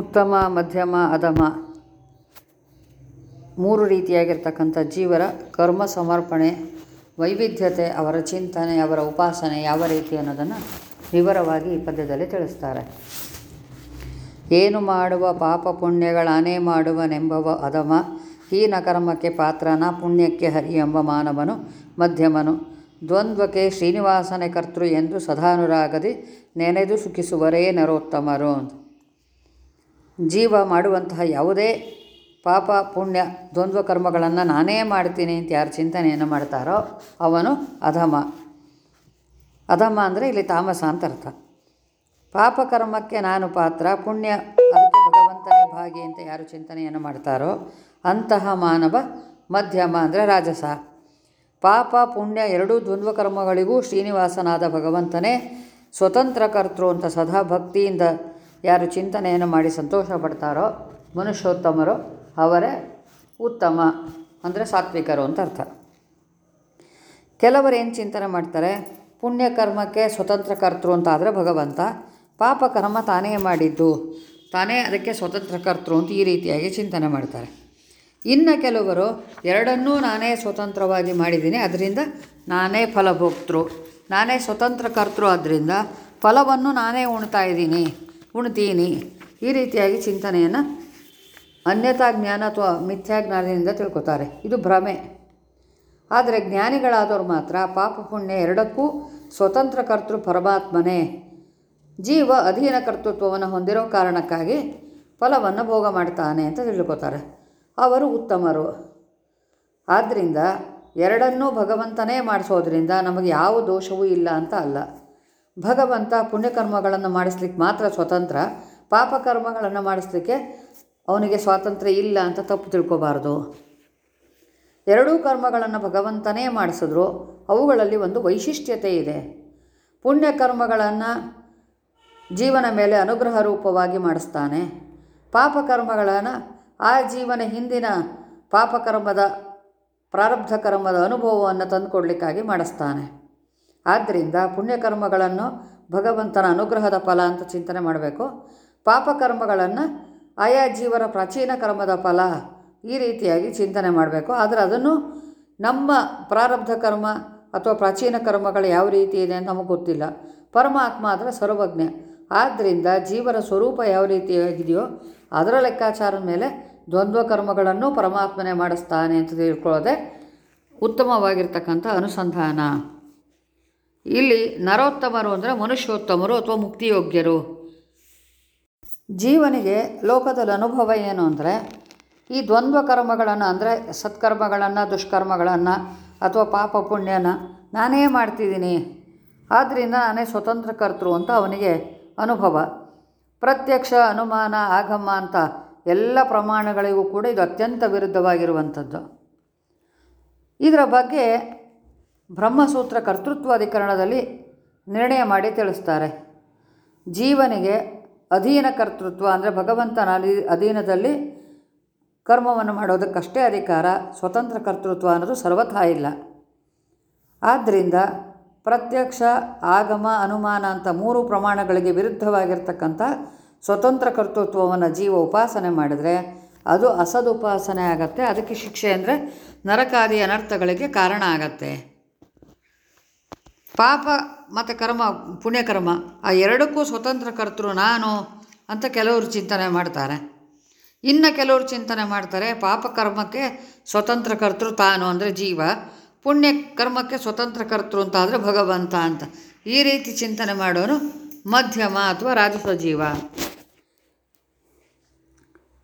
ಉತ್ತಮ, ಮಧ್ಯಮ ಅಧಮ ಮೂರು ರೀತಿಯಾಗಿರ್ತಕ್ಕಂಥ ಜೀವರ ಕರ್ಮ ಸಮರ್ಪಣೆ, ವೈವಿಧ್ಯತೆ, ಅವರ ಚಿಂತನೆ, ಅವರ ಉಪಾಸನೆ ಯಾವ ರೀತಿ ಅನ್ನೋದನ್ನು ವಿವರವಾಗಿ ಈ ಪದ್ಯದಲ್ಲಿ ತಿಳಿಸ್ತಾರೆ. ಏನು ಮಾಡುವ ಪಾಪ ಪುಣ್ಯಗಳಾನೇ ಮಾಡುವನೆಂಬವ ಅಧಮ ಹೀನ ಕರ್ಮಕ್ಕೆ ಪಾತ್ರನ ಪುಣ್ಯಕ್ಕೆ ಹರಿ ಎಂಬ ಮಾನವನು, ಮಧ್ಯಮನು. ದ್ವಂದ್ವಕ್ಕೆ ಶ್ರೀನಿವಾಸನೆ ಕರ್ತೃ ಎಂದು ಸದಾನುರಾಗದಿ ನೆನೆದು ಸುಖಿಸುವರೇ ನರೋತ್ತಮರು. ಜೀವ ಮಾಡುವಂತಹ ಯಾವುದೇ ಪಾಪ, ಪುಣ್ಯ, ದ್ವಂದ್ವ ಕರ್ಮಗಳನ್ನು ನಾನೇ ಮಾಡ್ತೀನಿ ಅಂತ ಯಾರು ಚಿಂತನೆಯನ್ನು ಮಾಡ್ತಾರೋ ಅವನು ಅಧಮ. ಅಧಮ ಅಂದರೆ ಇಲ್ಲಿ ತಾಮಸ ಅಂತ ಅರ್ಥ. ಪಾಪಕರ್ಮಕ್ಕೆ ನಾನು ಪಾತ್ರ, ಪುಣ್ಯ ಅದಕ್ಕೆ ಭಗವಂತನೇ ಭಾಗಿ ಅಂತ ಯಾರು ಚಿಂತನೆಯನ್ನು ಮಾಡ್ತಾರೋ ಅಂತಹ ಮಾನವ ಮಧ್ಯಮ ಅಂದರೆ ರಾಜಸ. ಪಾಪ, ಪುಣ್ಯ ಎರಡೂ ದ್ವಂದ್ವ ಕರ್ಮಗಳಿಗೂ ಶ್ರೀನಿವಾಸನಾದ ಭಗವಂತನೇ ಸ್ವತಂತ್ರ ಕರ್ತೃ ಅಂತ ಸದಾ ಭಕ್ತಿಯಿಂದ ಯಾರು ಚಿಂತನೆಯನ್ನು ಮಾಡಿ ಸಂತೋಷ ಪಡ್ತಾರೋ ಮನುಷ್ಯೋತ್ತಮರು ಅವರೇ ಉತ್ತಮ ಅಂದರೆ ಸಾತ್ವಿಕರು ಅಂತ ಅರ್ಥ. ಕೆಲವರು ಏನು ಚಿಂತನೆ ಮಾಡ್ತಾರೆ? ಪುಣ್ಯಕರ್ಮಕ್ಕೆ ಸ್ವತಂತ್ರ ಕರ್ತೃ ಅಂತ ಆದರೆ ಭಗವಂತ ಪಾಪಕರ್ಮ ತಾನೇ ಮಾಡಿದ್ದು. ತಾನೇ ಅದಕ್ಕೆ ಸ್ವತಂತ್ರ ಕರ್ತೃ ಅಂತ ಈ ರೀತಿಯಾಗಿ ಚಿಂತನೆ ಮಾಡ್ತಾರೆ. ಇನ್ನು ಕೆಲವರು, ಎರಡನ್ನೂ ನಾನೇ ಸ್ವತಂತ್ರವಾಗಿ ಮಾಡಿದ್ದೀನಿ, ಅದರಿಂದ ನಾನೇ ಫಲಭೋಕ್ತೃ. ನಾನೇ ಸ್ವತಂತ್ರ ಕರ್ತೃ ಆದ್ದರಿಂದ ಫಲವನ್ನು ನಾನೇ ಉಣ್ತಾ ಇದ್ದೀನಿ. ಉಣ್ತೀನಿ. ಈ ರೀತಿಯಾಗಿ ಚಿಂತನೆಯನ್ನು ಅನ್ಯತಾ ಜ್ಞಾನ ಅಥವಾ ಮಿಥ್ಯಾಜ್ಞಾನದಿಂದ ತಿಳ್ಕೊತಾರೆ. ಇದು ಭ್ರಮೆ. ಆದರೆ ಜ್ಞಾನಿಗಳಾದವರು ಮಾತ್ರ ಪಾಪ ಪುಣ್ಯ ಎರಡಕ್ಕೂ ಸ್ವತಂತ್ರ ಕರ್ತೃ ಪರಮಾತ್ಮನೇ. ಜೀವ ಅಧೀನ ಕರ್ತೃತ್ವವನ್ನು ಹೊಂದಿರೋ ಕಾರಣಕ್ಕಾಗಿ ಫಲವನ್ನು ಭೋಗ ಮಾಡ್ತಾನೆ ಅಂತ ತಿಳ್ಕೊತಾರೆ. ಅವರು ಉತ್ತಮರು. ಆದ್ದರಿಂದ ಎರಡನ್ನೂ ಭಗವಂತನೇ ಮಾಡಿಸೋದ್ರಿಂದ ನಮಗೆ ಯಾವ ದೋಷವೂ ಇಲ್ಲ ಅಂತ ಅಲ್ಲ. ಭಗವಂತ ಪುಣ್ಯಕರ್ಮಗಳನ್ನು ಮಾಡಿಸ್ಲಿಕ್ಕೆ ಮಾತ್ರ ಸ್ವತಂತ್ರ ಪಾಪಕರ್ಮಗಳನ್ನು ಮಾಡಿಸ್ಲಿಕ್ಕೆ ಅವನಿಗೆ ಸ್ವಾತಂತ್ರ್ಯ ಇಲ್ಲ ಅಂತ ತಪ್ಪು ತಿಳ್ಕೊಬಾರ್ದು. ಎರಡೂ ಕರ್ಮಗಳನ್ನು ಭಗವಂತನೇ ಮಾಡಿಸಿದ್ರು. ಅವುಗಳಲ್ಲಿ ಒಂದು ವೈಶಿಷ್ಟ್ಯತೆ ಇದೆ. ಪುಣ್ಯಕರ್ಮಗಳನ್ನು ಜೀವನ ಮೇಲೆ ಅನುಗ್ರಹ ರೂಪವಾಗಿ ಮಾಡಿಸ್ತಾನೆ. ಪಾಪಕರ್ಮಗಳನ್ನು ಆ ಜೀವನ ಹಿಂದಿನ ಪಾಪಕರ್ಮದ ಪ್ರಾರಬ್ಧ ಕರ್ಮದ ಅನುಭವವನ್ನು ತಂದುಕೊಡ್ಲಿಕ್ಕಾಗಿ ಮಾಡಿಸ್ತಾನೆ. ಆದ್ದರಿಂದ ಪುಣ್ಯಕರ್ಮಗಳನ್ನು ಭಗವಂತನ ಅನುಗ್ರಹದ ಫಲ ಅಂತ ಚಿಂತನೆ ಮಾಡಬೇಕು. ಪಾಪಕರ್ಮಗಳನ್ನು ಆಯಾ ಜೀವರ ಪ್ರಾಚೀನ ಕರ್ಮದ ಫಲ ಈ ರೀತಿಯಾಗಿ ಚಿಂತನೆ ಮಾಡಬೇಕು. ಆದರೆ ಅದನ್ನು ನಮ್ಮ ಪ್ರಾರಬ್ಧ ಕರ್ಮ ಅಥವಾ ಪ್ರಾಚೀನ ಕರ್ಮಗಳು ಯಾವ ರೀತಿ ಇದೆ ಅಂತ ನಮಗೆ ಗೊತ್ತಿಲ್ಲ. ಪರಮಾತ್ಮ ಆದರೆ ಸರ್ವಜ್ಞ. ಆದ್ದರಿಂದ ಜೀವರ ಸ್ವರೂಪ ಯಾವ ರೀತಿಯಾಗಿದೆಯೋ ಅದರ ಲೆಕ್ಕಾಚಾರದ ಮೇಲೆ ದ್ವಂದ್ವ ಕರ್ಮಗಳನ್ನು ಪರಮಾತ್ಮನೇ ಮಾಡಿಸ್ತಾನೆ ಅಂತ ತಿಳ್ಕೊಳ್ಳೋದೆ ಉತ್ತಮವಾಗಿರ್ತಕ್ಕಂಥ ಅನುಸಂಧಾನ. ಇಲ್ಲಿ ನರೋತ್ತಮರು ಅಂದರೆ ಮನುಷ್ಯೋತ್ತಮರು ಅಥವಾ ಮುಕ್ತಿಯೋಗ್ಯರು. ಜೀವನಿಗೆ ಲೋಕದಲ್ಲಿ ಅನುಭವ ಏನು ಅಂದರೆ, ಈ ದ್ವಂದ್ವ ಕರ್ಮಗಳನ್ನು ಅಂದರೆ ಸತ್ಕರ್ಮಗಳನ್ನು, ದುಷ್ಕರ್ಮಗಳನ್ನು ಅಥವಾ ಪಾಪ ಪುಣ್ಯನ ನಾನೇ ಮಾಡ್ತಿದ್ದೀನಿ. ಆದ್ದರಿಂದ ನಾನೇ ಸ್ವತಂತ್ರ ಕರ್ತೃ ಅಂತ ಅವನಿಗೆ ಅನುಭವ. ಪ್ರತ್ಯಕ್ಷ ಅನುಮಾನ, ಆಗಮ ಅಂತ ಎಲ್ಲ ಪ್ರಮಾಣಗಳಿಗೂ ಕೂಡ ಇದು ಅತ್ಯಂತ ವಿರುದ್ಧವಾಗಿರುವಂಥದ್ದು. ಇದರ ಬಗ್ಗೆ ಬ್ರಹ್ಮಸೂತ್ರ ಕರ್ತೃತ್ವ ಅಧಿಕರಣದಲ್ಲಿ ನಿರ್ಣಯ ಮಾಡಿ ತಿಳಿಸ್ತಾರೆ. ಜೀವನಿಗೆ ಅಧೀನ ಕರ್ತೃತ್ವ ಅಂದರೆ ಭಗವಂತನ ಅಧೀ, ಅಧೀನದಲ್ಲಿ ಕರ್ಮವನ್ನು ಮಾಡೋದಕ್ಕಷ್ಟೇ ಅಧಿಕಾರ, ಸ್ವತಂತ್ರ ಕರ್ತೃತ್ವ ಅನ್ನೋದು ಸರ್ವಥಾ ಇಲ್ಲ. ಆದ್ದರಿಂದ ಪ್ರತ್ಯಕ್ಷ, ಆಗಮ, ಅನುಮಾನ ಅಂತ ಮೂರು ಪ್ರಮಾಣಗಳಿಗೆ ವಿರುದ್ಧವಾಗಿರ್ತಕ್ಕಂಥ ಸ್ವತಂತ್ರ ಕರ್ತೃತ್ವವನ್ನು ಜೀವ ಉಪಾಸನೆ ಮಾಡಿದರೆ ಅದು ಅಸದುಪಾಸನೆ ಆಗತ್ತೆ. ಅದಕ್ಕೆ ಶಿಕ್ಷೆ ಅಂದರೆ ನರಕಾದಿ ಅನರ್ಥಗಳಿಗೆ ಕಾರಣ ಆಗತ್ತೆ. ಪಾಪ ಮತ್ತು ಕರ್ಮ ಪುಣ್ಯಕರ್ಮ ಆ ಎರಡಕ್ಕೂ ಸ್ವತಂತ್ರ ಕರ್ತೃ ನಾನು ಅಂತ ಕೆಲವರು ಚಿಂತನೆ ಮಾಡ್ತಾರೆ. ಇನ್ನು ಕೆಲವರು ಚಿಂತನೆ ಮಾಡ್ತಾರೆ ಪಾಪಕರ್ಮಕ್ಕೆ ಸ್ವತಂತ್ರ ಕರ್ತೃ ತಾನು ಅಂದರೆ ಜೀವ, ಪುಣ್ಯ ಕರ್ಮಕ್ಕೆ ಸ್ವತಂತ್ರ ಕರ್ತೃ ಅಂತ ಆದರೆ ಭಗವಂತ ಅಂತ. ಈ ರೀತಿ ಚಿಂತನೆ ಮಾಡೋನು ಮಧ್ಯಮ ಅಥವಾ ರಾಜಸ ಜೀವ.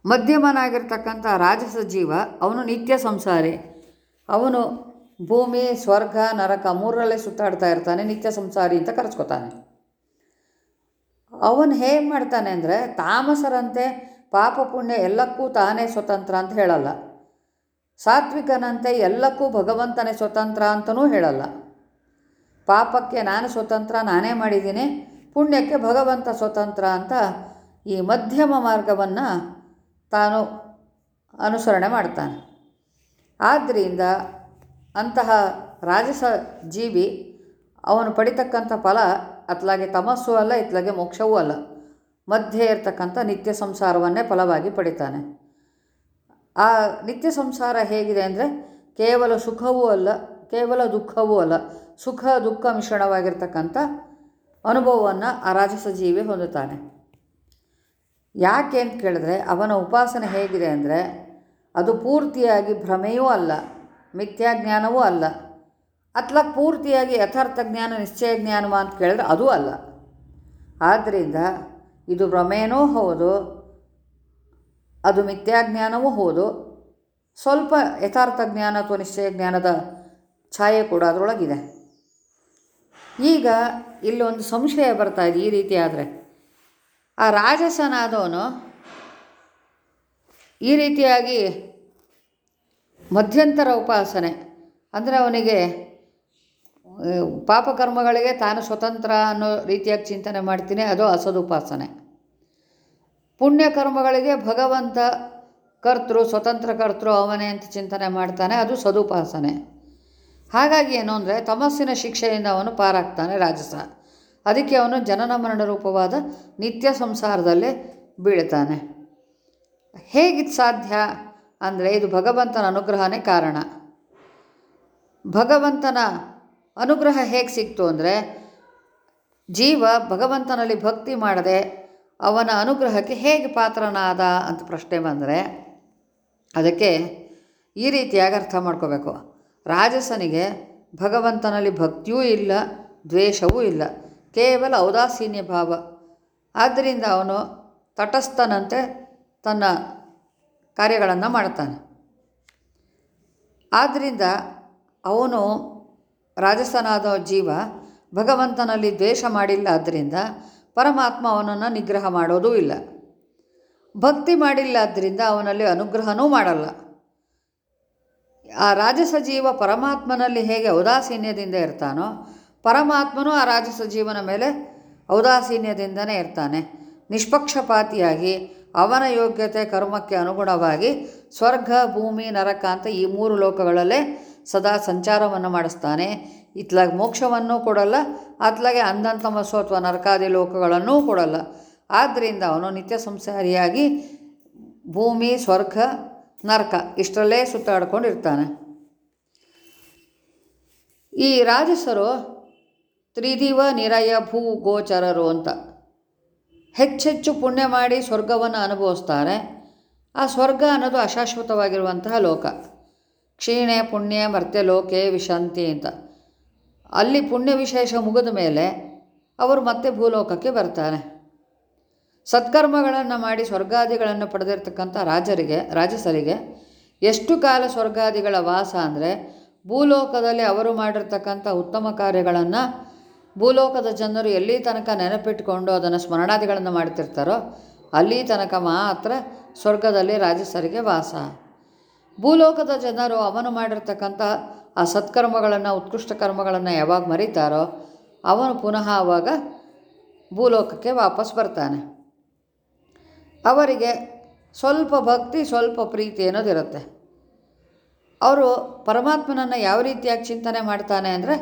ಮಧ್ಯಮನಾಗಿರ್ತಕ್ಕಂಥ ರಾಜಸ ಜೀವ, ಅವನು ನಿತ್ಯ ಸಂಸಾರಿ. ಅವನು ಭೂಮಿ, ಸ್ವರ್ಗ, ನರಕ ಮೂರರಲ್ಲೇ ಸುತ್ತಾಡ್ತಾ ಇರ್ತಾನೆ, ನಿತ್ಯ ಸಂಸಾರಿ ಅಂತ ಕರೆಸ್ಕೊತಾನೆ. ಅವನು ಹೇಗೆ ಮಾಡ್ತಾನೆ ಅಂದರೆ ತಾಮಸರಂತೆ ಪಾಪ ಪುಣ್ಯ ಎಲ್ಲಕ್ಕೂ ತಾನೇ ಸ್ವತಂತ್ರ ಅಂತ ಹೇಳಲ್ಲ. ಸಾತ್ವಿಕನಂತೆ ಎಲ್ಲಕ್ಕೂ ಭಗವಂತನೇ ಸ್ವತಂತ್ರ ಅಂತಲೂ ಹೇಳಲ್ಲ. ಪಾಪಕ್ಕೆ ನಾನು ಸ್ವತಂತ್ರ, ನಾನೇ ಮಾಡಿದ್ದೀನಿ, ಪುಣ್ಯಕ್ಕೆ ಭಗವಂತ ಸ್ವತಂತ್ರ ಅಂತ ಈ ಮಧ್ಯಮ ಮಾರ್ಗವನ್ನು ತಾನು ಅನುಸರಣೆ ಮಾಡ್ತಾನೆ. ಆದ್ದರಿಂದ ಅಂತಹ ರಾಜಸ ಜೀವಿ ಅವನು ಪಡಿತಕ್ಕಂಥ ಫಲ ಅತ್ಲಾಗೆ ತಮಸ್ಸು ಅಲ್ಲ, ಇತ್ಲಾಗೆ ಮೋಕ್ಷವೂ ಅಲ್ಲ. ಮಧ್ಯೆ ಇರತಕ್ಕಂಥ ನಿತ್ಯ ಸಂಸಾರವನ್ನೇ ಫಲವಾಗಿ ಪಡಿತಾನೆ. ಆ ನಿತ್ಯ ಸಂಸಾರ ಹೇಗಿದೆ ಅಂದರೆ ಕೇವಲ ಸುಖವೂ ಅಲ್ಲ, ಕೇವಲ ದುಃಖವೂ ಅಲ್ಲ. ಸುಖ, ದುಃಖ ಮಿಶ್ರಣವಾಗಿರ್ತಕ್ಕಂಥ ಅನುಭವವನ್ನು ಆ ರಾಜಸ ಜೀವಿ ಹೊಂದುತ್ತಾನೆ. ಯಾಕೆ ಅಂತ ಕೇಳಿದ್ರೆ, ಅವನ ಉಪಾಸನೆ ಹೇಗಿದೆ ಅಂದರೆ ಅದು ಪೂರ್ತಿಯಾಗಿ ಭ್ರಮೆಯೂ ಅಲ್ಲ. ಮಿಥ್ಯಾಜ್ಞಾನವೂ ಅಲ್ಲ. ಅಥವಾ ಪೂರ್ತಿಯಾಗಿ ಯಥಾರ್ಥ ಜ್ಞಾನ, ನಿಶ್ಚಯ ಜ್ಞಾನವ ಅಂತ ಕೇಳಿದ್ರೆ ಅದೂ ಅಲ್ಲ. ಆದ್ದರಿಂದ ಇದು ಭ್ರಮೇನೂ ಹೌದು, ಅದು ಮಿಥ್ಯಾಜ್ಞಾನವೂ ಹೌದು. ಸ್ವಲ್ಪ ಯಥಾರ್ಥ ಜ್ಞಾನ ಅಥವಾ ನಿಶ್ಚಯ ಜ್ಞಾನದ ಛಾಯೆ ಕೂಡ ಅದರೊಳಗಿದೆ. ಈಗ ಇಲ್ಲೊಂದು ಸಂಶಯ ಬರ್ತಾ ಇದೆ ಈ ರೀತಿ ಆದರೆ. ಆ ರಾಜಸನಾದವನು ಈ ರೀತಿಯಾಗಿ ಮಧ್ಯಂತರ ಉಪಾಸನೆ. ಅಂದರೆ ಅವನಿಗೆ ಪಾಪಕರ್ಮಗಳಿಗೆ ತಾನು ಸ್ವತಂತ್ರ ಅನ್ನೋ ರೀತಿಯಾಗಿ ಚಿಂತನೆ ಮಾಡ್ತೀನಿ, ಅದು ಅಸದುಪಾಸನೆ. ಪುಣ್ಯಕರ್ಮಗಳಿಗೆ ಭಗವಂತ ಕರ್ತೃ, ಸ್ವತಂತ್ರ ಕರ್ತೃ ಅವನೇ ಅಂತ ಚಿಂತನೆ ಮಾಡ್ತಾನೆ, ಅದು ಸದುಪಾಸನೆ. ಹಾಗಾಗಿ ಏನು ಅಂದರೆ, ತಮಸ್ಸಿನ ಶಿಕ್ಷೆಯಿಂದ ಅವನು ಪಾರಾಗ್ತಾನೆ ರಾಜಸ. ಅದಕ್ಕೆ ಅವನು ಜನನ ಮರಣ ರೂಪವಾದ ನಿತ್ಯ ಸಂಸಾರದಲ್ಲಿ ಬೀಳ್ತಾನೆ. ಹೇಗಿದು ಸಾಧ್ಯ? ಅಂದರೆ ಇದು ಭಗವಂತನ ಅನುಗ್ರಹನೇ ಕಾರಣ. ಭಗವಂತನ ಅನುಗ್ರಹ ಹೇಗೆ ಸಿಕ್ತು ಅಂದರೆ, ಜೀವ ಭಗವಂತನಲ್ಲಿ ಭಕ್ತಿ ಮಾಡದೆ ಅವನ ಅನುಗ್ರಹಕ್ಕೆ ಹೇಗೆ ಪಾತ್ರನಾದ ಅಂತ ಪ್ರಶ್ನೆ ಬಂದರೆ, ಅದಕ್ಕೆ ಈ ರೀತಿಯಾಗಿ ಅರ್ಥ ಮಾಡ್ಕೋಬೇಕು. ರಾಜಸನಿಗೆ ಭಗವಂತನಲ್ಲಿ ಭಕ್ತಿಯೂ ಇಲ್ಲ, ದ್ವೇಷವೂ ಇಲ್ಲ, ಕೇವಲ ಔದಾಸೀನ್ಯ ಭಾವ. ಆದ್ದರಿಂದ ಅವನು ತಟಸ್ಥನಂತೆ ತನ್ನ ಕಾರ್ಯಗಳನ್ನು ಮಾಡ್ತಾನೆ. ಆದ್ದರಿಂದ ಅವನು ರಾಜಸ್ಥಾನದ ಜೀವ ಭಗವಂತನಲ್ಲಿ ದ್ವೇಷ ಮಾಡಿಲ್ಲ ಆದ್ದರಿಂದ ಪರಮಾತ್ಮ ಅವನನ್ನು ನಿಗ್ರಹ ಮಾಡೋದೂ ಇಲ್ಲ. ಭಕ್ತಿ ಮಾಡಿಲ್ಲ ಆದ್ದರಿಂದ ಅವನಲ್ಲಿ ಅನುಗ್ರಹನೂ ಮಾಡಲ್ಲ. ಆ ರಾಜಸ ಜೀವ ಪರಮಾತ್ಮನಲ್ಲಿ ಹೇಗೆ ಔದಾಸೀನ್ಯದಿಂದ ಇರ್ತಾನೋ, ಪರಮಾತ್ಮನೂ ಆ ರಾಜಸ ಜೀವನ ಮೇಲೆ ಔದಾಸೀನ್ಯದಿಂದನೇ ಇರ್ತಾನೆ. ನಿಷ್ಪಕ್ಷಪಾತಿಯಾಗಿ ಅವನ ಯೋಗ್ಯತೆ ಕರ್ಮಕ್ಕೆ ಅನುಗುಣವಾಗಿ ಸ್ವರ್ಗ, ಭೂಮಿ, ನರಕ ಅಂತ ಈ ಮೂರು ಲೋಕಗಳಲ್ಲೇ ಸದಾ ಸಂಚಾರವನ್ನು ಮಾಡಿಸ್ತಾನೆ. ಇತ್ಲಾಗೆ ಮೋಕ್ಷವನ್ನೂ ಕೊಡಲ್ಲ, ಅತ್ಲಾಗೆ ಅಂಧಂತಮಸ್ಸು ಅಥವಾ ನರಕಾದಿ ಲೋಕಗಳನ್ನೂ ಕೊಡಲ್ಲ. ಆದ್ದರಿಂದ ಅವನು ನಿತ್ಯ ಸಂಸಾರಿಯಾಗಿ ಭೂಮಿ, ಸ್ವರ್ಗ, ನರಕ ಇಷ್ಟರಲ್ಲೇ ಸುತ್ತಾಡ್ಕೊಂಡಿರ್ತಾನೆ. ಈ ರಾಜಸರು ತ್ರಿದಿವ ನಿರಯ ಭೂ ಗೋಚರರು ಅಂತ. ಹೆಚ್ಚೆಚ್ಚು ಪುಣ್ಯ ಮಾಡಿ ಸ್ವರ್ಗವನ್ನು ಅನುಭವಿಸ್ತಾರೆ. ಆ ಸ್ವರ್ಗ ಅನ್ನೋದು ಅಶಾಶ್ವತವಾಗಿರುವಂತಹ ಲೋಕ. ಕ್ಷೀಣೆ, ಪುಣ್ಯ, ಮರ್ತ್ಯ ಲೋಕೆ, ವಿಶಾಂತಿ ಅಂತ. ಅಲ್ಲಿ ಪುಣ್ಯ ವಿಶೇಷ ಮುಗಿದ ಮೇಲೆ ಅವರು ಮತ್ತೆ ಭೂಲೋಕಕ್ಕೆ ಬರ್ತಾರೆ. ಸತ್ಕರ್ಮಗಳನ್ನು ಮಾಡಿ ಸ್ವರ್ಗಾದಿಗಳನ್ನು ಪಡೆದಿರ್ತಕ್ಕಂಥ ರಾಜರಿಗೆ, ರಾಜಸರಿಗೆ ಎಷ್ಟು ಕಾಲ ಸ್ವರ್ಗಾದಿಗಳ ವಾಸ ಅಂದರೆ ಭೂಲೋಕದಲ್ಲಿ ಅವರು ಮಾಡಿರ್ತಕ್ಕಂಥ ಉತ್ತಮ ಕಾರ್ಯಗಳನ್ನು ಭೂಲೋಕದ ಜನರು ಎಲ್ಲಿ ತನಕ ನೆನಪಿಟ್ಟುಕೊಂಡು ಅದನ್ನು ಸ್ಮರಣಾದಿಗಳನ್ನು ಮಾಡ್ತಿರ್ತಾರೋ ಅಲ್ಲಿ ತನಕ ಮಾತ್ರ ಸ್ವರ್ಗದಲ್ಲಿ ರಾಜಸರಿಗೆ ವಾಸ. ಭೂಲೋಕದ ಜನರು ಅವನು ಮಾಡಿರ್ತಕ್ಕಂಥ ಆ ಸತ್ಕರ್ಮಗಳನ್ನು, ಉತ್ಕೃಷ್ಟ ಕರ್ಮಗಳನ್ನು ಯಾವಾಗ ಮರಿತಾರೋ ಅವನು ಪುನಃ ಆವಾಗ ಭೂಲೋಕಕ್ಕೆ ವಾಪಸ್ ಬರ್ತಾನೆ. ಅವರಿಗೆ ಸ್ವಲ್ಪ ಭಕ್ತಿ, ಸ್ವಲ್ಪ ಪ್ರೀತಿ ಅನ್ನೋದಿರುತ್ತೆ ಅವರು ಪರಮಾತ್ಮನನ್ನು ಯಾವ ರೀತಿಯಾಗಿ ಚಿಂತನೆ ಮಾಡ್ತಾನೆ ಅಂದರೆ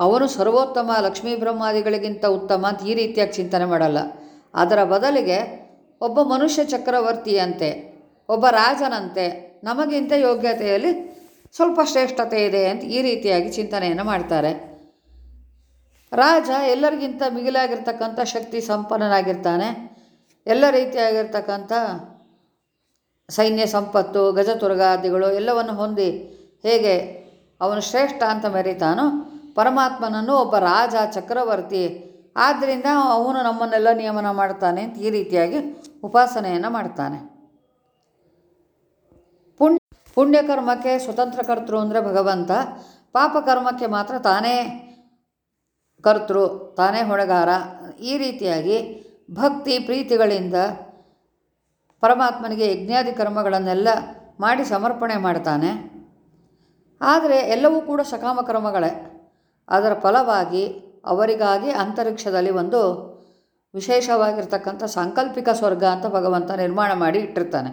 ಅವನು ಸರ್ವೋತ್ತಮ ಲಕ್ಷ್ಮೀ ಬ್ರಹ್ಮಾದಿಗಳಿಗಿಂತ ಉತ್ತಮ ಅಂತ ಈ ರೀತಿಯಾಗಿ ಚಿಂತನೆ ಮಾಡಲ್ಲ. ಅದರ ಬದಲಿಗೆ ಒಬ್ಬ ಮನುಷ್ಯ ಚಕ್ರವರ್ತಿಯಂತೆ, ಒಬ್ಬ ರಾಜನಂತೆ ನಮಗಿಂತ ಯೋಗ್ಯತೆಯಲ್ಲಿ ಸ್ವಲ್ಪ ಶ್ರೇಷ್ಠತೆ ಇದೆ ಅಂತ ಈ ರೀತಿಯಾಗಿ ಚಿಂತನೆಯನ್ನು ಮಾಡ್ತಾರೆ. ರಾಜ ಎಲ್ಲರಿಗಿಂತ ಮಿಗಿಲಾಗಿರ್ತಕ್ಕಂಥ ಶಕ್ತಿ ಸಂಪನ್ನನಾಗಿರ್ತಾನೆ. ಎಲ್ಲ ರೀತಿಯಾಗಿರ್ತಕ್ಕಂಥ ಸೈನ್ಯ ಸಂಪತ್ತು ಗಜತುರ್ಗಾದಿಗಳು ಎಲ್ಲವನ್ನು ಹೊಂದಿ ಹೇಗೆ ಅವನು ಶ್ರೇಷ್ಠ ಅಂತ ಮೆರೀತಾನೋ ಪರಮಾತ್ಮನನ್ನು ಒಬ್ಬ ರಾಜ, ಚಕ್ರವರ್ತಿ. ಆದ್ದರಿಂದ ಅವನು ನಮ್ಮನ್ನೆಲ್ಲ ನಿಯಮನ ಮಾಡ್ತಾನೆ ಅಂತ ಈ ರೀತಿಯಾಗಿ ಉಪಾಸನೆಯನ್ನು ಮಾಡ್ತಾನೆ. ಪುಣ್ಯ ಪುಣ್ಯಕರ್ಮಕ್ಕೆ ಸ್ವತಂತ್ರ ಕರ್ತೃ ಅಂದರೆ ಭಗವಂತ. ಪಾಪಕರ್ಮಕ್ಕೆ ಮಾತ್ರ ತಾನೇ ಕರ್ತೃ, ತಾನೇ ಹೊಣೆಗಾರ. ಈ ರೀತಿಯಾಗಿ ಭಕ್ತಿ ಪ್ರೀತಿಗಳಿಂದ ಪರಮಾತ್ಮನಿಗೆ ಯಜ್ಞಾದಿ ಕರ್ಮಗಳನ್ನೆಲ್ಲ ಮಾಡಿ ಸಮರ್ಪಣೆ ಮಾಡ್ತಾನೆ. ಆದರೆ ಎಲ್ಲವೂ ಕೂಡ ಸಕಾಮ ಕರ್ಮಗಳೇ. ಅದರ ಫಲವಾಗಿ ಅವರಿಗಾಗಿ ಅಂತರಿಕ್ಷದಲ್ಲಿ ಒಂದು ವಿಶೇಷವಾಗಿರ್ತಕ್ಕಂಥ ಸಾಂಕಲ್ಪಿಕ ಸ್ವರ್ಗ ಅಂತ ಭಗವಂತ ನಿರ್ಮಾಣ ಮಾಡಿ ಇಟ್ಟಿರ್ತಾನೆ.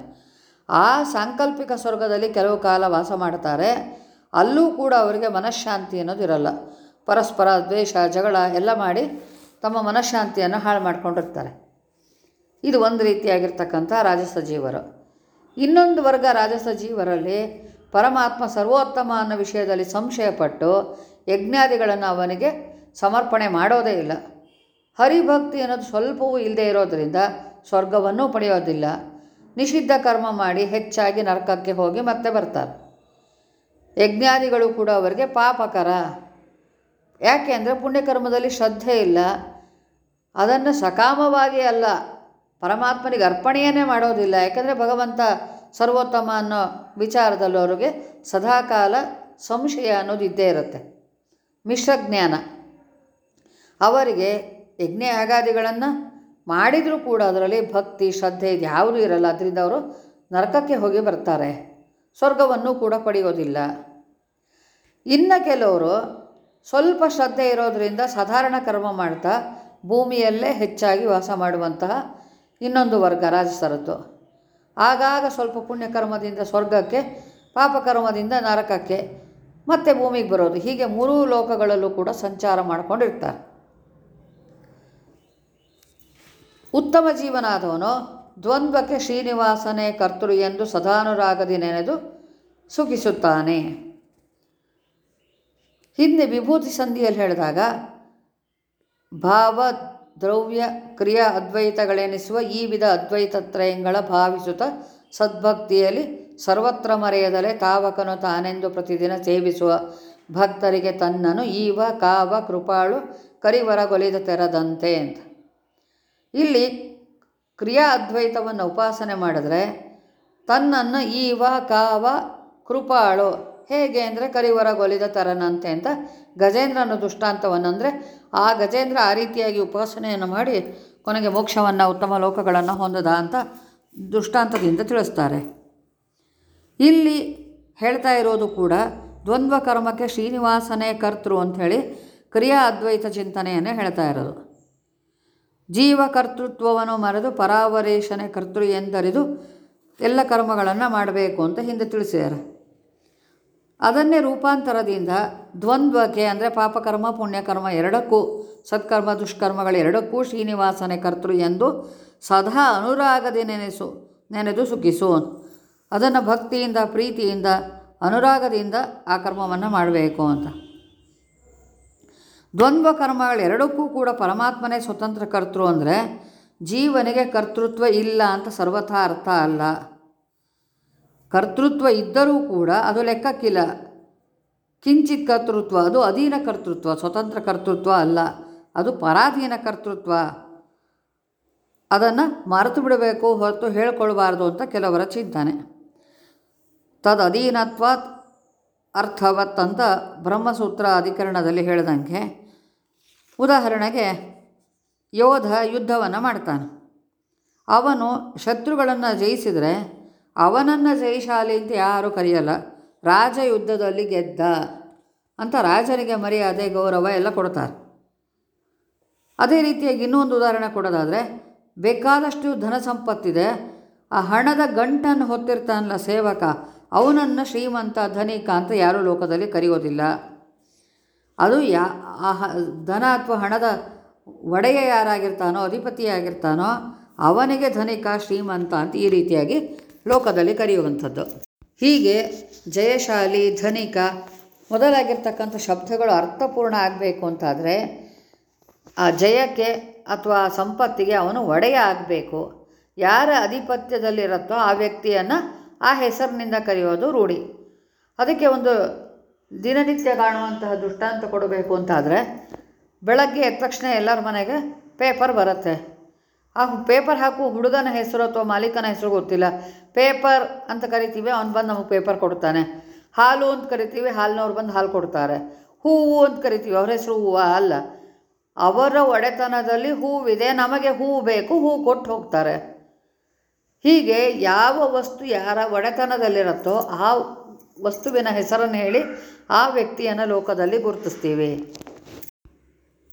ಆ ಸಾಂಕಲ್ಪಿಕ ಸ್ವರ್ಗದಲ್ಲಿ ಕೆಲವು ಕಾಲ ವಾಸ ಮಾಡ್ತಾರೆ. ಅಲ್ಲೂ ಕೂಡ ಅವರಿಗೆ ಮನಃಶಾಂತಿ ಅನ್ನೋದು ಇರಲ್ಲ. ಪರಸ್ಪರ ದ್ವೇಷ, ಜಗಳ ಎಲ್ಲ ಮಾಡಿ ತಮ್ಮ ಮನಃಶಾಂತಿಯನ್ನು ಹಾಳು ಮಾಡಿಕೊಂಡಿರ್ತಾರೆ. ಇದು ಒಂದು ರೀತಿಯಾಗಿರ್ತಕ್ಕಂಥ ರಾಜಸ ಜೀವರು. ಇನ್ನೊಂದು ವರ್ಗ ರಾಜಸ ಜೀವರಲ್ಲಿ ಪರಮಾತ್ಮ ಸರ್ವೋತ್ತಮ ಅನ್ನೋ ವಿಷಯದಲ್ಲಿ ಸಂಶಯಪಟ್ಟು ಯಜ್ಞಾದಿಗಳನ್ನು ಅವನಿಗೆ ಸಮರ್ಪಣೆ ಮಾಡೋದೇ ಇಲ್ಲ. ಹರಿಭಕ್ತಿ ಅನ್ನೋದು ಸ್ವಲ್ಪವೂ ಇಲ್ಲದೆ ಇರೋದರಿಂದ ಸ್ವರ್ಗವನ್ನು ಪಡೆಯೋದಿಲ್ಲ. ನಿಷಿದ್ಧ ಕರ್ಮ ಮಾಡಿ ಹೆಚ್ಚಾಗಿ ನರಕಕ್ಕೆ ಹೋಗಿ ಮತ್ತೆ ಬರ್ತಾರೆ. ಯಜ್ಞಾದಿಗಳು ಕೂಡ ಅವರಿಗೆ ಪಾಪಕರ. ಯಾಕೆ ಅಂದರೆ ಪುಣ್ಯಕರ್ಮದಲ್ಲಿ ಶ್ರದ್ಧೆ ಇಲ್ಲ. ಅದನ್ನು ಸಕಾಮವಾಗಿ ಅಲ್ಲ, ಪರಮಾತ್ಮನಿಗೆ ಅರ್ಪಣೆಯನ್ನೇ ಮಾಡೋದಿಲ್ಲ. ಯಾಕೆಂದರೆ ಭಗವಂತ ಸರ್ವೋತ್ತಮ ಅನ್ನೋ ವಿಚಾರದಲ್ಲಿ ಅವರಿಗೆ ಸದಾಕಾಲ ಸಂಶಯ ಅನ್ನೋದು ಇದ್ದೇ ಇರುತ್ತೆ. ಮಿಶ್ರಜ್ಞಾನ ಅವರಿಗೆ ಯಜ್ಞ ಯಾಗಾದಿಗಳನ್ನು ಮಾಡಿದರೂ ಕೂಡ ಅದರಲ್ಲಿ ಭಕ್ತಿ, ಶ್ರದ್ಧೆ ಇದು ಇರಲ್ಲ. ಅದರಿಂದ ಅವರು ನರಕಕ್ಕೆ ಹೋಗಿ ಬರ್ತಾರೆ. ಸ್ವರ್ಗವನ್ನು ಕೂಡ ಪಡೆಯೋದಿಲ್ಲ. ಇನ್ನು ಕೆಲವರು ಸ್ವಲ್ಪ ಶ್ರದ್ಧೆ ಇರೋದರಿಂದ ಸಾಧಾರಣ ಕರ್ಮ ಮಾಡ್ತಾ ಭೂಮಿಯಲ್ಲೇ ಹೆಚ್ಚಾಗಿ ವಾಸ ಮಾಡುವಂತಹ ಇನ್ನೊಂದು ವರ್ಗ ರಾಜಸರದ್ದು ಆಗಾಗ ಸ್ವಲ್ಪ ಪುಣ್ಯಕರ್ಮದಿಂದ ಸ್ವರ್ಗಕ್ಕೆ, ಪಾಪಕರ್ಮದಿಂದ ನರಕಕ್ಕೆ ಮತ್ತೆ ಭೂಮಿಗೆ ಬರೋದು. ಹೀಗೆ ಮೂರೂ ಲೋಕಗಳಲ್ಲೂ ಕೂಡ ಸಂಚಾರ ಮಾಡಿಕೊಂಡಿರ್ತಾರೆ. ಉತ್ತಮ ಜೀವನಾದವನು ದ್ವಂದ್ವಕ್ಕೆ ಶ್ರೀನಿವಾಸನೇ ಕರ್ತೃ ಎಂದು ಸದಾನುರಾಗದಿ ನೆನೆದು ಸುಖಿಸುತ್ತಾನೆ. ಹಿಂದೆ ವಿಭೂತಿ ಸಂಧಿಯಲ್ಲಿ ಹೇಳಿದಾಗ, ಭಾವ ದ್ರವ್ಯ ಕ್ರಿಯಾ ಅದ್ವೈತಗಳೆನಿಸುವ ಈ ವಿಧ ಅದ್ವೈತತ್ರಯಗಳ ಭಾವಿಸುತ್ತ ಸದ್ಭಕ್ತಿಯಲ್ಲಿ ಸರ್ವತ್ರ ಮರೆಯದಲೆ ತಾವಕನು ತಾನೆಂದು ಪ್ರತಿದಿನ ಸೇವಿಸುವ ಭಕ್ತರಿಗೆ ತನ್ನನು ಈವ ಕಾವ ಕೃಪಾಳು ಕರಿವರಗೊಲಿದ ತೆರದಂತೆ ಅಂತ. ಇಲ್ಲಿ ಕ್ರಿಯಾ ಅದ್ವೈತವನ್ನು ಉಪಾಸನೆ ಮಾಡಿದ್ರೆ ತನ್ನನ್ನು ಈವ ಕಾವ ಕೃಪಾಳು ಹೇಗೆ ಅಂದರೆ ಕರಿವರಗೊಲಿದ ತರನಂತೆ ಅಂತ ಗಜೇಂದ್ರನ ದುಷ್ಟಾಂತವನ್ನು ಅಂದರೆ ಆ ಗಜೇಂದ್ರ ಆ ರೀತಿಯಾಗಿ ಉಪಾಸನೆಯನ್ನು ಮಾಡಿ ಕೊನೆಗೆ ಮೋಕ್ಷವನ್ನು ಉತ್ತಮ ಲೋಕಗಳನ್ನು ಹೊಂದದ ಅಂತ ದುಷ್ಟಾಂತದಿಂದ ತಿಳಿಸ್ತಾರೆ. ಇಲ್ಲಿ ಹೇಳ್ತಾ ಇರೋದು ಕೂಡ ದ್ವಂದ್ವ ಕರ್ಮಕ್ಕೆ ಶ್ರೀನಿವಾಸನೇ ಕರ್ತೃ ಅಂಥೇಳಿ ಕ್ರಿಯಾ ಅದ್ವೈತ ಚಿಂತನೆಯನ್ನೇ ಹೇಳ್ತಾ ಇರೋದು. ಜೀವ ಕರ್ತೃತ್ವವನ್ನು ಮರೆದು ಪರಾವರೇಶನೆ ಕರ್ತೃ ಎಂದರಿದು ಎಲ್ಲ ಕರ್ಮಗಳನ್ನು ಮಾಡಬೇಕು ಅಂತ ಹಿಂದೆ ತಿಳಿಸಿದ್ದಾರೆ ಅದನ್ನೇ ರೂಪಾಂತರದಿಂದ ದ್ವಂದ್ವಕ್ಕೆ ಅಂದರೆ ಪಾಪಕರ್ಮ, ಪುಣ್ಯಕರ್ಮ ಎರಡಕ್ಕೂ, ಸತ್ಕರ್ಮ, ದುಷ್ಕರ್ಮಗಳ ಎರಡಕ್ಕೂ ಶ್ರೀನಿವಾಸನೆ ಕರ್ತೃ ಎಂದು ಸದಾ ಅನುರಾಗದೆ ನೆನೆಸು, ನೆನೆದು ಸುಖಿಸು ಅದನ್ನು ಭಕ್ತಿಯಿಂದ, ಪ್ರೀತಿಯಿಂದ, ಅನುರಾಗದಿಂದ ಆ ಕರ್ಮವನ್ನು ಮಾಡಬೇಕು ಅಂತ. ದ್ವಂದ್ವ ಕರ್ಮಗಳೆರಡಕ್ಕೂ ಕೂಡ ಪರಮಾತ್ಮನೇ ಸ್ವತಂತ್ರ ಕರ್ತೃ ಅಂದರೆ ಜೀವನಿಗೆ ಕರ್ತೃತ್ವ ಇಲ್ಲ ಅಂತ ಸರ್ವಥಾ ಅರ್ಥ ಅಲ್ಲ. ಕರ್ತೃತ್ವ ಇದ್ದರೂ ಕೂಡ ಅದು ಲೆಕ್ಕಕ್ಕಿಲ್ಲ. ಕಿಂಚಿತ್ ಕರ್ತೃತ್ವ, ಅದು ಅಧೀನ ಕರ್ತೃತ್ವ, ಸ್ವತಂತ್ರ ಕರ್ತೃತ್ವ ಅಲ್ಲ. ಅದು ಪರಾಧೀನ ಕರ್ತೃತ್ವ. ಅದನ್ನು ಮರೆತು ಬಿಡಬೇಕು ಹೊರತು ಹೇಳ್ಕೊಳ್ಬಾರ್ದು ಅಂತ ಕೆಲವರ ಚಿಂತನೆ. ತದ್ ಅಧೀನತ್ವ ಅರ್ಥವತ್ ಅಂತ ಬ್ರಹ್ಮಸೂತ್ರ ಅಧಿಕರಣದಲ್ಲಿ ಹೇಳಿದಂಗೆ ಉದಾಹರಣೆಗೆ ಯೋಧ ಯುದ್ಧವನ್ನು ಮಾಡ್ತಾನೆ. ಅವನು ಶತ್ರುಗಳನ್ನು ಜಯಿಸಿದರೆ ಅವನನ್ನು ಜಯಶಾಲಿ ಅಂತ ಯಾರೂ ಕರೆಯಲ್ಲ. ರಾಜ ಯುದ್ಧದಲ್ಲಿ ಗೆದ್ದ ಅಂತ ರಾಜನಿಗೆ ಮರ್ಯಾದೆ, ಗೌರವ ಎಲ್ಲ ಕೊಡ್ತಾರೆ. ಅದೇ ರೀತಿಯಾಗಿ ಇನ್ನೊಂದು ಉದಾಹರಣೆ ಕೊಡೋದಾದರೆ ಬೇಕಾದಷ್ಟು ಧನ ಸಂಪತ್ತಿದೆ. ಆ ಹಣದ ಗಂಟನ್ನು ಹೊತ್ತಿರ್ತಾನಲ್ಲ ಸೇವಕ ಅವನನ್ನು ಶ್ರೀಮಂತ ಧನಿಕ ಅಂತ ಯಾರೂ ಲೋಕದಲ್ಲಿ ಕರೆಯೋದಿಲ್ಲ. ಅದು ಯಾ, ಆ ಧನ ಅಥವಾ ಹಣದ ಒಡೆಯ ಯಾರಾಗಿರ್ತಾನೋ, ಅಧಿಪತಿಯಾಗಿರ್ತಾನೋ, ಅವನಿಗೆ ಧನಿಕ, ಶ್ರೀಮಂತ ಅಂತ ಈ ರೀತಿಯಾಗಿ ಲೋಕದಲ್ಲಿ ಕರೆಯುವಂಥದ್ದು. ಹೀಗೆ ಜಯಶಾಲಿ, ಧನಿಕ ಮೊದಲಾಗಿರ್ತಕ್ಕಂಥ ಶಬ್ದಗಳು ಅರ್ಥಪೂರ್ಣ ಆಗಬೇಕು ಅಂತಾದರೆ, ಆ ಜಯಕ್ಕೆ ಅಥವಾ ಸಂಪತ್ತಿಗೆ ಅವನು ಒಡೆಯ ಆಗಬೇಕು. ಯಾರ ಅಧಿಪತ್ಯದಲ್ಲಿರುತ್ತೋ ಆ ವ್ಯಕ್ತಿಯನ್ನು ಆ ಹೆಸರಿನಿಂದ ಕರೆಯೋದು ರೂಢಿ. ಅದಕ್ಕೆ ಒಂದು ದಿನನಿತ್ಯ ಕಾಣುವಂತಹ ದೃಷ್ಟಾಂತ ಕೊಡಬೇಕು ಅಂತಾದರೆ, ಬೆಳಗ್ಗೆ ಎದ್ದ ತಕ್ಷಣ ಎಲ್ಲರ ಮನೆಗೆ ಪೇಪರ್ ಬರುತ್ತೆ. ಆ ಪೇಪರ್ ಹಾಕು ಹುಡುಗನ ಹೆಸರು ಅಥವಾ ಮಾಲೀಕನ ಹೆಸರು ಗೊತ್ತಿಲ್ಲ. ಪೇಪರ್ ಅಂತ ಕರಿತೀವಿ, ಅವ್ನು ಬಂದು ನಮಗೆ ಪೇಪರ್ ಕೊಡ್ತಾನೆ. ಹಾಲು ಅಂತ ಕರಿತೀವಿ, ಹಾಲಿನವ್ರು ಬಂದು ಹಾಲು ಕೊಡ್ತಾರೆ. ಹೂವು ಅಂತ ಕರಿತೀವಿ, ಅವ್ರ ಹೆಸರು ಹೂವು ಅಲ್ಲ. ಅವರ ಒಡೆತನದಲ್ಲಿ ಹೂವಿದೆ, ನಮಗೆ ಹೂವು ಬೇಕು ಹೂವು ಕೊಟ್ಟು ಹೋಗ್ತಾರೆ. ಹೀಗೆ ಯಾವ ವಸ್ತು ಯಾರ ಒಡೆತನದಲ್ಲಿರುತ್ತೋ ಆ ವಸ್ತುವಿನ ಹೆಸರನ್ನು ಹೇಳಿ ಆ ವ್ಯಕ್ತಿಯನ್ನು ಲೋಕದಲ್ಲಿ ಗುರುತಿಸ್ತೀವಿ.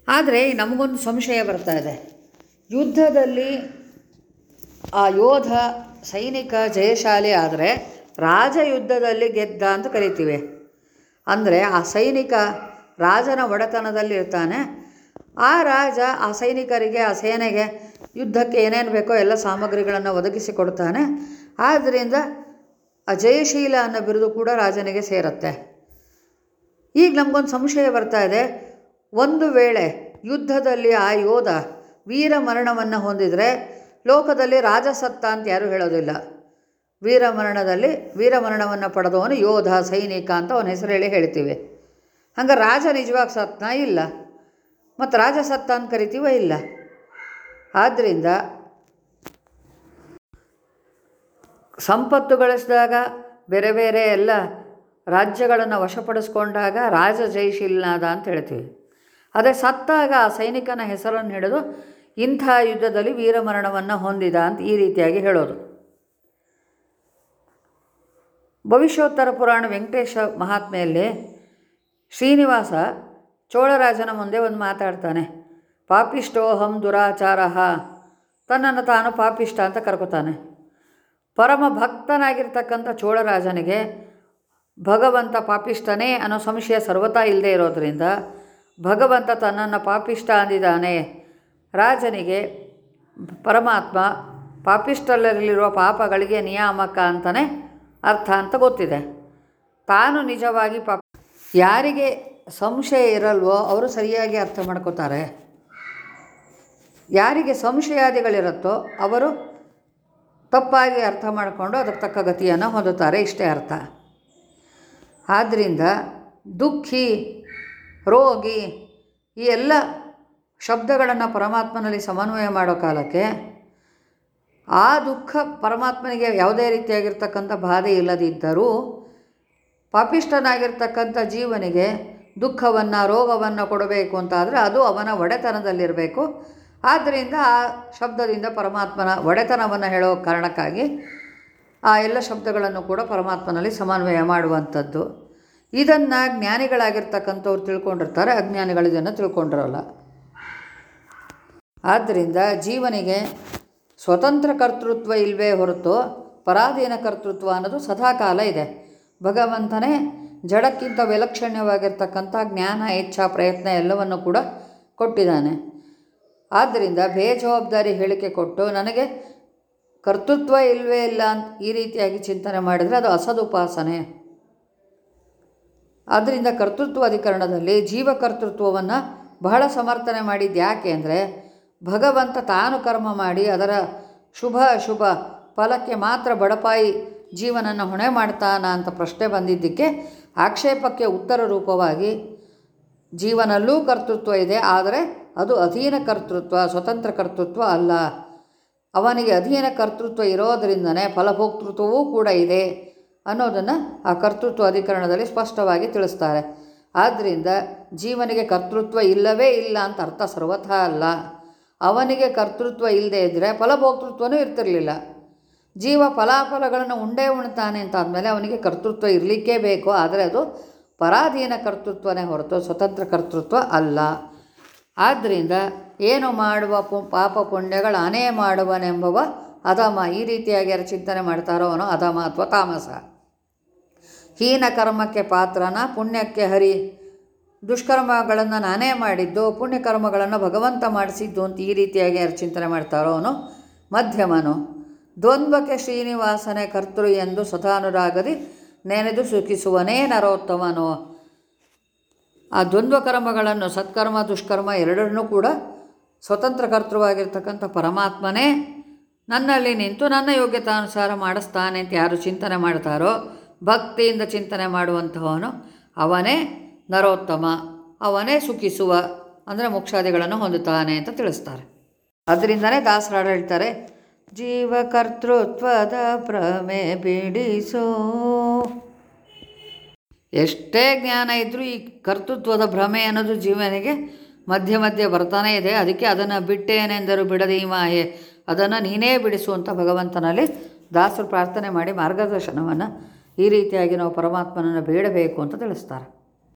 ಆದರೆ ನಮಗೊಂದು ಸಂಶಯ ಬರ್ತಾ ಇದೆ. ಯುದ್ಧದಲ್ಲಿ ಆ ಯೋಧ, ಸೈನಿಕ, ಜಯಶಾಲಿ ಆದರೆ ರಾಜ ಯುದ್ಧದಲ್ಲಿ ಗೆದ್ದ ಅಂತ ಕರಿತೀವಿ. ಅಂದರೆ ಆ ಸೈನಿಕ ರಾಜನ ಒಡೆತನದಲ್ಲಿ ಇರ್ತಾನೆ ಆ ರಾಜ ಆ ಸೈನಿಕರಿಗೆ, ಆ ಸೇನೆಗೆ ಯುದ್ಧಕ್ಕೆ ಏನೇನು ಬೇಕೋ ಎಲ್ಲ ಸಾಮಗ್ರಿಗಳನ್ನು ಒದಗಿಸಿ ಕೊಡ್ತಾನೆ. ಆದ್ದರಿಂದ ಅಜಯಶೀಲ ಜಯಶೀಲ ಅನ್ನೋ ಬಿರುದು ಕೂಡ ರಾಜನಿಗೆ ಸೇರುತ್ತೆ. ಈಗ ನಮಗೊಂದು ಸಂಶಯ ಬರ್ತಾ ಇದೆ. ಒಂದು ವೇಳೆ ಯುದ್ಧದಲ್ಲಿ ಆ ಯೋಧ ವೀರ ಮರಣವನ್ನು ಹೊಂದಿದರೆ ಲೋಕದಲ್ಲಿ ರಾಜಸತ್ತ ಅಂತ ಯಾರೂ ಹೇಳೋದಿಲ್ಲ. ವೀರಮರಣದಲ್ಲಿ ವೀರಮರಣವನ್ನು ಪಡೆದವನು ಯೋಧ, ಸೈನಿಕ ಅಂತ ಅವನ ಹೆಸರು ಹೇಳಿ ಹೇಳ್ತೀವಿ. ಹಂಗೆ ರಾಜ ನಿಜವಾಗಿ ಸತ್ನ ಇಲ್ಲ. ಮತ್ತು ರಾಜಸತ್ತ ಅಂತ ಕರಿತೀವೋ ಇಲ್ಲ. ಆದ್ದರಿಂದ ಸಂಪತ್ತು ಗಳಿಸಿದಾಗ ಬೇರೆ ಬೇರೆ ಎಲ್ಲ ರಾಜ್ಯಗಳನ್ನು ವಶಪಡಿಸ್ಕೊಂಡಾಗ ರಾಜ ಜಯಶೀಲನಾದ ಅಂತ ಹೇಳ್ತೀವಿ. ಅದೇ ಸತ್ತಾಗ ಆ ಸೈನಿಕನ ಹೆಸರನ್ನು ಹಿಡಿದು ಇಂಥ ಯುದ್ಧದಲ್ಲಿ ವೀರಮರಣವನ್ನು ಹೊಂದಿದ ಅಂತ ಈ ರೀತಿಯಾಗಿ ಹೇಳೋದು. ಭವಿಷ್ಯೋತ್ತರ ಪುರಾಣ ವೆಂಕಟೇಶ ಮಹಾತ್ಮೆಯಲ್ಲಿ ಶ್ರೀನಿವಾಸ ಚೋಳರಾಜನ ಮುಂದೆ ಒಂದು ಮಾತಾಡ್ತಾನೆ. ಪಾಪಿಷ್ಟೋಹಂ ದುರಾಚಾರ. ತನ್ನನ್ನು ತಾನು ಪಾಪಿಷ್ಟ ಅಂತ ಕರ್ಕೋತಾನೆ. ಪರಮ ಭಕ್ತನಾಗಿರ್ತಕ್ಕಂಥ ಚೋಳರಾಜನಿಗೆ ಭಗವಂತ ಪಾಪಿಷ್ಟನೇ ಅನ್ನೋ ಸಂಶಯ ಸರ್ವತಾ ಇಲ್ಲದೆ ಇರೋದರಿಂದ ಭಗವಂತ ತನ್ನನ್ನು ಪಾಪಿಷ್ಟ ಅಂದಿದ್ದಾನೆ. ರಾಜನಿಗೆ ಪರಮಾತ್ಮ ಪಾಪಿಷ್ಟರಲ್ಲಿರುವ ಪಾಪಗಳಿಗೆ ನಿಯಾಮಕ ಅಂತಲೇ ಅರ್ಥ ಅಂತ ಗೊತ್ತಿದೆ. ತಾನು ನಿಜವಾಗಿ ಪಾಪ ಯಾರಿಗೆ ಸಂಶಯ ಇರಲ್ವೋ ಅವರು ಸರಿಯಾಗಿ ಅರ್ಥ ಮಾಡ್ಕೋತಾರೆ. ಯಾರಿಗೆ ಸಂಶಯಾದಿಗಳಿರುತ್ತೋ ಅವರು ತಪ್ಪಾಗಿ ಅರ್ಥ ಮಾಡಿಕೊಂಡು ಅದಕ್ಕೆ ತಕ್ಕ ಗತಿಯನ್ನು ಹೊಂದುತ್ತಾರೆ. ಇಷ್ಟೇ ಅರ್ಥ. ಆದ್ದರಿಂದ ದುಃಖಿ, ರೋಗಿ ಈ ಎಲ್ಲ ಶಬ್ದಗಳನ್ನು ಪರಮಾತ್ಮನಲ್ಲಿ ಸಮನ್ವಯ ಮಾಡೋ ಕಾಲಕ್ಕೆ ಆ ದುಃಖ ಪರಮಾತ್ಮನಿಗೆ ಯಾವುದೇ ರೀತಿಯಾಗಿರ್ತಕ್ಕಂಥ ಬಾಧೆ ಇಲ್ಲದಿದ್ದರೂ ಪಾಪಿಷ್ಟನಾಗಿರ್ತಕ್ಕಂಥ ಜೀವನಿಗೆ ದುಃಖವನ್ನು, ರೋಗವನ್ನು ಕೊಡಬೇಕು ಅಂತಾದರೆ ಅದು ಅವನ ಒಡೆತನದಲ್ಲಿರಬೇಕು. ಆದ್ದರಿಂದ ಆ ಶಬ್ದದಿಂದ ಪರಮಾತ್ಮನ ಒಡೆತನವನ್ನು ಹೇಳೋ ಕಾರಣಕ್ಕಾಗಿ ಆ ಎಲ್ಲ ಶಬ್ದಗಳನ್ನು ಕೂಡ ಪರಮಾತ್ಮನಲ್ಲಿ ಸಮನ್ವಯ ಮಾಡುವಂಥದ್ದು. ಇದನ್ನು ಜ್ಞಾನಿಗಳಾಗಿರ್ತಕ್ಕಂಥವ್ರು ತಿಳ್ಕೊಂಡಿರ್ತಾರೆ, ಅಜ್ಞಾನಿಗಳು ಇದನ್ನು ತಿಳ್ಕೊಂಡಿರೋಲ್ಲ. ಆದ್ದರಿಂದ ಜೀವನಿಗೆ ಸ್ವತಂತ್ರ ಕರ್ತೃತ್ವ ಇಲ್ಲವೇ ಹೊರತು ಪರಾಧೀನ ಕರ್ತೃತ್ವ ಅನ್ನೋದು ಸದಾಕಾಲ ಇದೆ. ಭಗವಂತನೇ ಜಡಕ್ಕಿಂತ ವಿಲಕ್ಷಣ್ಯವಾಗಿರ್ತಕ್ಕಂಥ ಜ್ಞಾನ, ಇಚ್ಛಾ, ಪ್ರಯತ್ನ ಎಲ್ಲವನ್ನು ಕೂಡ ಕೊಟ್ಟಿದ್ದಾನೆ. ಆದ್ದರಿಂದ ಬೇಜವಾಬ್ದಾರಿ ಹೇಳಿಕೆ ಕೊಟ್ಟು ನನಗೆ ಕರ್ತೃತ್ವ ಇಲ್ಲವೇ ಇಲ್ಲ ಅಂತ ಈ ರೀತಿಯಾಗಿ ಚಿಂತನೆ ಮಾಡಿದರೆ ಅದು ಅಸದುಪಾಸನೆ. ಆದ್ದರಿಂದ ಕರ್ತೃತ್ವ ಅಧಿಕರಣದಲ್ಲಿ ಜೀವಕರ್ತೃತ್ವವನ್ನು ಬಹಳ ಸಮರ್ಥನೆ ಮಾಡಿದ್ದು ಯಾಕೆ ಅಂದರೆ ಭಗವಂತ ತಾನು ಕರ್ಮ ಮಾಡಿ ಅದರ ಶುಭ ಅಶುಭ ಫಲಕ್ಕೆ ಮಾತ್ರ ಬಡಪಾಯಿ ಜೀವನನ್ನು ಹೊಣೆ ಮಾಡ್ತಾನ ಅಂತ ಪ್ರಶ್ನೆ ಬಂದಿದ್ದಕ್ಕೆ ಆಕ್ಷೇಪಕ್ಕೆ ಉತ್ತರ ರೂಪವಾಗಿ ಜೀವನಲ್ಲೂ ಕರ್ತೃತ್ವ ಇದೆ, ಆದರೆ ಅದು ಅಧೀನ ಕರ್ತೃತ್ವ, ಸ್ವತಂತ್ರ ಕರ್ತೃತ್ವ ಅಲ್ಲ. ಅವನಿಗೆ ಅಧೀನ ಕರ್ತೃತ್ವ ಇರೋದರಿಂದನೇ ಫಲಭೋಕ್ತೃತ್ವವೂ ಕೂಡ ಇದೆ ಅನ್ನೋದನ್ನು ಆ ಕರ್ತೃತ್ವ ಅಧಿಕರಣದಲ್ಲಿ ಸ್ಪಷ್ಟವಾಗಿ ತಿಳಿಸ್ತಾರೆ. ಆದ್ದರಿಂದ ಜೀವನಿಗೆ ಕರ್ತೃತ್ವ ಇಲ್ಲವೇ ಇಲ್ಲ ಅಂತ ಅರ್ಥ ಸರ್ವಥ ಅಲ್ಲ. ಅವನಿಗೆ ಕರ್ತೃತ್ವ ಇಲ್ಲದೇ ಇದ್ದರೆ ಫಲಭೋಕ್ತೃತ್ವನೂ ಇರ್ತಿರಲಿಲ್ಲ. ಜೀವ ಫಲಾಫಲಗಳನ್ನು ಉಂಡೇ ಉಣ್ತಾನೆ ಅಂತ ಆದಮೇಲೆ ಅವನಿಗೆ ಕರ್ತೃತ್ವ ಇರಲಿಕ್ಕೇ ಬೇಕು. ಆದರೆ ಅದು ಪರಾಧೀನ ಕರ್ತೃತ್ವನೇ ಹೊರತು ಸ್ವತಂತ್ರ ಕರ್ತೃತ್ವ ಅಲ್ಲ. ಆದ್ದರಿಂದ ಏನು ಮಾಡುವ ಪು ಪಾಪ ಪುಣ್ಯಗಳ ಅನೇ ಮಾಡುವನೆಂಬುವ ಅಧಮ ಈ ರೀತಿಯಾಗಿ ಯಾರು ಚಿಂತನೆ ಮಾಡ್ತಾರೋ ಅವನು ಅಧಮ ಅಥವಾ ತಾಮಸ. ಹೀನ ಕರ್ಮಕ್ಕೆ ಪಾತ್ರನ ಪುಣ್ಯಕ್ಕೆ ಹರಿ. ದುಷ್ಕರ್ಮಗಳನ್ನು ನಾನೇ ಮಾಡಿದ್ದು, ಪುಣ್ಯಕರ್ಮಗಳನ್ನು ಭಗವಂತ ಮಾಡಿಸಿದ್ದು ಅಂತ ಈ ರೀತಿಯಾಗಿ ಯಾರು ಚಿಂತನೆ ಮಾಡ್ತಾರೋ ಅವನು ಮಧ್ಯಮನು. ದ್ವಂದ್ವಕ್ಕೆ ಶ್ರೀನಿವಾಸನೇ ಕರ್ತೃ ಎಂದು ಸದಾನುರಾಗದಿ, ನೆನೆದು ಸುಖಿಸುವನೇ ನರೋತ್ತಮನು. ಆ ದ್ವಂದ್ವ ಕರ್ಮಗಳನ್ನು, ಸತ್ಕರ್ಮ, ದುಷ್ಕರ್ಮ ಎರಡನ್ನೂ ಕೂಡ ಸ್ವತಂತ್ರ ಕರ್ತೃವಾಗಿರ್ತಕ್ಕಂಥ ಪರಮಾತ್ಮನೇ ನನ್ನಲ್ಲಿ ನಿಂತು ನನ್ನ ಯೋಗ್ಯತಾನುಸಾರ ಮಾಡಿಸ್ತಾನೆ ಅಂತ ಯಾರು ಚಿಂತನೆ ಮಾಡ್ತಾರೋ, ಭಕ್ತಿಯಿಂದ ಚಿಂತನೆ ಮಾಡುವಂಥವನು ಅವನೇ ನರೋತ್ತಮ, ಅವನೇ ಸುಖಿಸುವ, ಅಂದರೆ ಮೋಕ್ಷಾದಿಗಳನ್ನು ಹೊಂದುತ್ತಾನೆ ಅಂತ ತಿಳಿಸ್ತಾರೆ. ಅದರಿಂದನೇ ದಾಸರಾಡು ಹೇಳ್ತಾರೆ, ಜೀವಕರ್ತೃತ್ವದ ಭ್ರಮೆ ಬಿಡಿಸೋ. ಎಷ್ಟೇ ಜ್ಞಾನ ಇದ್ದರೂ ಈ ಕರ್ತೃತ್ವದ ಭ್ರಮೆ ಅನ್ನೋದು ಜೀವನಿಗೆ ಮಧ್ಯ ಮಧ್ಯೆ ಬರ್ತಾನೇ ಇದೆ. ಅದಕ್ಕೆ ಅದನ್ನು ಬಿಟ್ಟೇನೆಂದರು ಬಿಡದಿ ಮಾಯೆ. ಅದನ್ನು ನೀನೇ ಬಿಡಿಸುವಂಥ ಭಗವಂತನಲ್ಲಿ ದಾಸರು ಪ್ರಾರ್ಥನೆ ಮಾಡಿ ಮಾರ್ಗದರ್ಶನವನ್ನು ಈ ರೀತಿಯಾಗಿ ನಾವು ಪರಮಾತ್ಮನನ್ನು ಬೇಡಬೇಕು ಅಂತ ತಿಳಿಸ್ತಾರೆ.